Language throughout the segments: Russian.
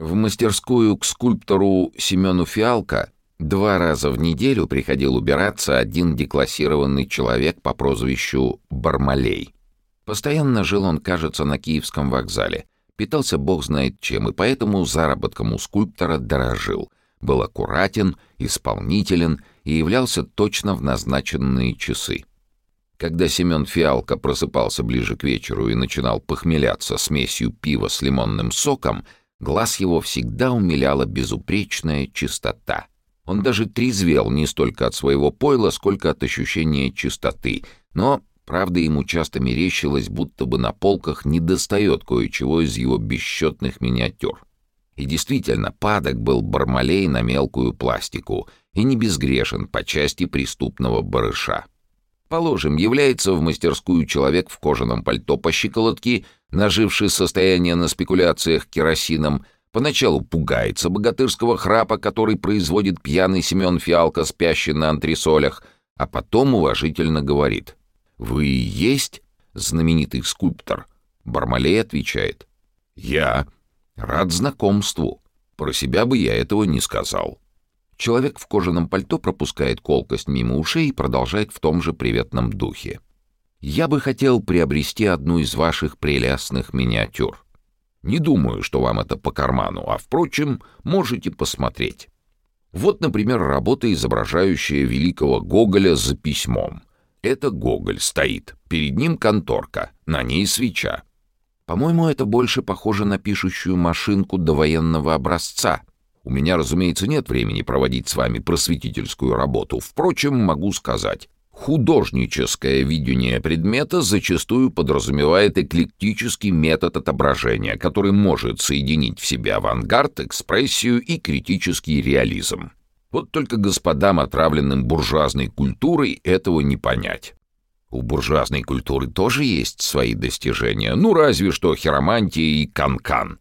В мастерскую к скульптору Семену Фиалко два раза в неделю приходил убираться один деклассированный человек по прозвищу Бармалей. Постоянно жил он, кажется, на Киевском вокзале. Питался бог знает чем, и поэтому заработком у скульптора дорожил. Был аккуратен, исполнителен и являлся точно в назначенные часы. Когда Семен Фиалко просыпался ближе к вечеру и начинал похмеляться смесью пива с лимонным соком — Глаз его всегда умиляла безупречная чистота. Он даже трезвел не столько от своего пойла, сколько от ощущения чистоты. Но, правда, ему часто мерещилось, будто бы на полках недостает кое-чего из его бесчетных миниатюр. И действительно, падок был бармалей на мелкую пластику и не безгрешен по части преступного барыша. Положим, является в мастерскую человек в кожаном пальто по щиколотке — наживший состояние на спекуляциях керосином, поначалу пугается богатырского храпа, который производит пьяный Семен Фиалка, спящий на антресолях, а потом уважительно говорит «Вы и есть знаменитый скульптор?» Бармалей отвечает «Я. Рад знакомству. Про себя бы я этого не сказал». Человек в кожаном пальто пропускает колкость мимо ушей и продолжает в том же приветном духе. Я бы хотел приобрести одну из ваших прелестных миниатюр. Не думаю, что вам это по карману, а, впрочем, можете посмотреть. Вот, например, работа, изображающая великого Гоголя за письмом. Это Гоголь стоит, перед ним конторка, на ней свеча. По-моему, это больше похоже на пишущую машинку довоенного образца. У меня, разумеется, нет времени проводить с вами просветительскую работу. Впрочем, могу сказать, Художническое видение предмета зачастую подразумевает эклектический метод отображения, который может соединить в себе авангард, экспрессию и критический реализм. Вот только господам, отравленным буржуазной культурой, этого не понять. У буржуазной культуры тоже есть свои достижения, ну разве что хиромантия и канкан. -кан.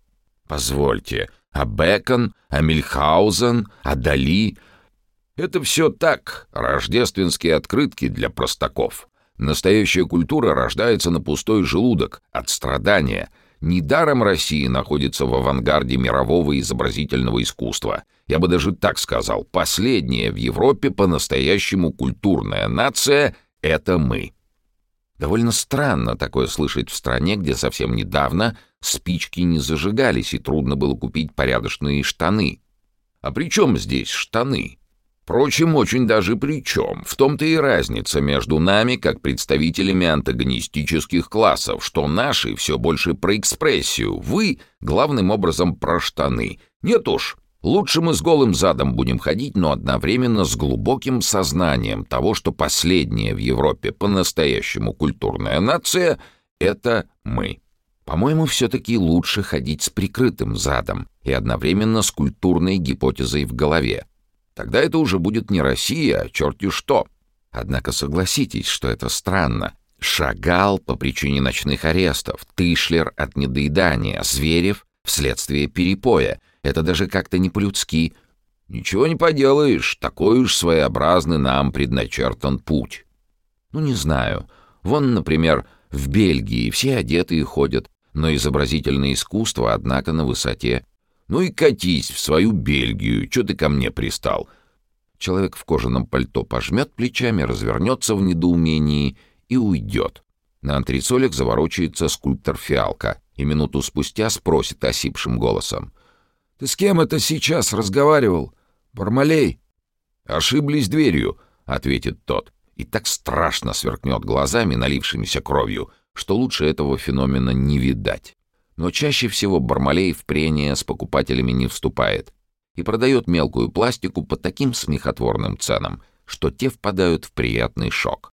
Позвольте, а Бекон, а Мильхаузен, а Дали — это все так, рождественские открытки для простаков. Настоящая культура рождается на пустой желудок, от страдания. Недаром Россия находится в авангарде мирового изобразительного искусства. Я бы даже так сказал, последняя в Европе по-настоящему культурная нация — это мы. Довольно странно такое слышать в стране, где совсем недавно спички не зажигались и трудно было купить порядочные штаны. А при чем здесь штаны? Впрочем, очень даже при чем. В том-то и разница между нами, как представителями антагонистических классов, что наши все больше про экспрессию, вы, главным образом, про штаны. Нет уж, лучше мы с голым задом будем ходить, но одновременно с глубоким сознанием того, что последняя в Европе по-настоящему культурная нация — это мы. По-моему, все-таки лучше ходить с прикрытым задом и одновременно с культурной гипотезой в голове. Тогда это уже будет не Россия, а черти что. Однако согласитесь, что это странно. Шагал по причине ночных арестов, Тышлер от недоедания, Зверев вследствие перепоя. Это даже как-то не по-людски. Ничего не поделаешь, такой уж своеобразный нам предначертан путь. Ну, не знаю. Вон, например, в Бельгии все одетые ходят, но изобразительное искусство, однако, на высоте. «Ну и катись в свою Бельгию, что ты ко мне пристал?» Человек в кожаном пальто пожмет плечами, развернется в недоумении и уйдет. На антресолях заворочается скульптор Фиалка и минуту спустя спросит осипшим голосом. «Ты с кем это сейчас разговаривал? Бармалей?» «Ошиблись дверью», — ответит тот. И так страшно сверкнет глазами, налившимися кровью, что лучше этого феномена не видать. Но чаще всего Бармалей в прения с покупателями не вступает и продает мелкую пластику по таким смехотворным ценам, что те впадают в приятный шок.